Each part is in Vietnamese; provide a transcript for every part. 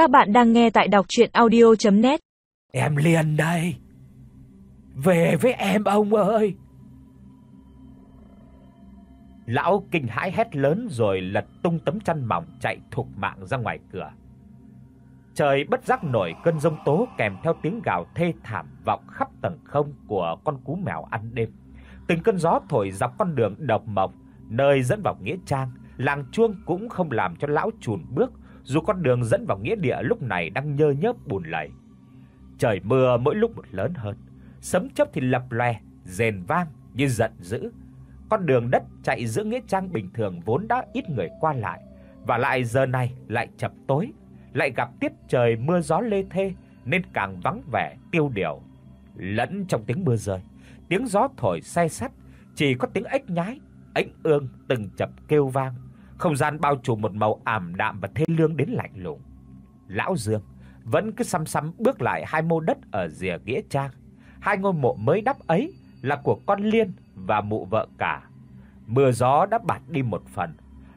Các bạn đang nghe tại đọc audio net Em liền đây. Về với em ông ơi. Lão kinh hãi hét lớn rồi lật tung tấm chăn mỏng chạy thục mạng ra ngoài cửa. Trời bất giác nổi cơn giông tố kèm theo tiếng gào thê thảm vọng khắp tầng không của con cú mèo ăn đêm. Từng cơn gió thổi dọc con đường độc mộc nơi dẫn vào nghĩa trang, làng chuông cũng không làm cho lão chùn bước, dù con đường dẫn vào nghĩa địa lúc này đang nhơ nhớp bùn lầy. Trời mưa mỗi lúc một lớn hơn, sấm chớp thì lập loè rền vang như giận dữ. Con đường đất chạy giữa nghĩa trang bình thường vốn đã ít người qua lại, và lại giờ này lại chập tối, lại gặp tiết trời mưa gió lê thê nên càng vắng vẻ tiêu điều. Lẫn trong tiếng mưa rơi, tiếng gió thổi say sắt, chỉ có tiếng ếch nhái, ánh ương từng chập kêu vang. Không gian bao trùm một màu ảm đạm và thê lương đến lạnh lùng. Lão Dương vẫn cứ xăm xăm bước lại hai mô đất ở rìa nghĩa trang. Hai ngôi mộ mới đắp ấy là của con Liên và mụ vợ cả. Mưa gió đã bạt đi một phần.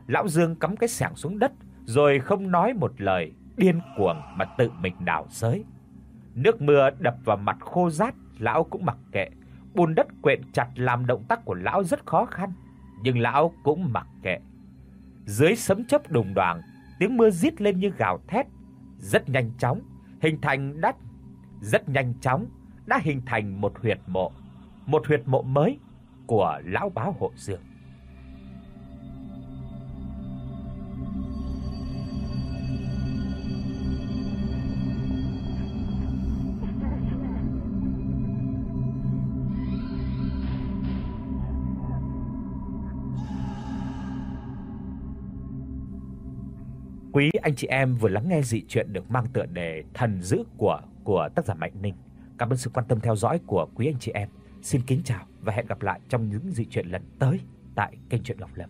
Lão Dương cắm cái xẻng xuống đất rồi không nói một lời, điên cuồng mà tự mình đào xới. Nước mưa đập vào mặt khô rát, lão cũng mặc kệ. Bùn đất quện chặt làm động tác của lão rất khó khăn, nhưng lão cũng mặc kệ. Dưới sấm chớp đùng đoảng, tiếng mưa rít lên như gào thét, rất nhanh chóng hình thành đất, rất nhanh chóng đã hình thành một huyệt mộ, một huyệt mộ mới của lão báo hộ Dương. Quý anh chị em vừa lắng nghe dị truyện được mang tựa đề Thần dữ của của tác giả Mạnh Ninh. Cảm ơn sự quan tâm theo dõi của quý anh chị em. Xin kính chào và hẹn gặp lại trong những dị truyện lần tới tại kênh truyện Ngọc Lâm.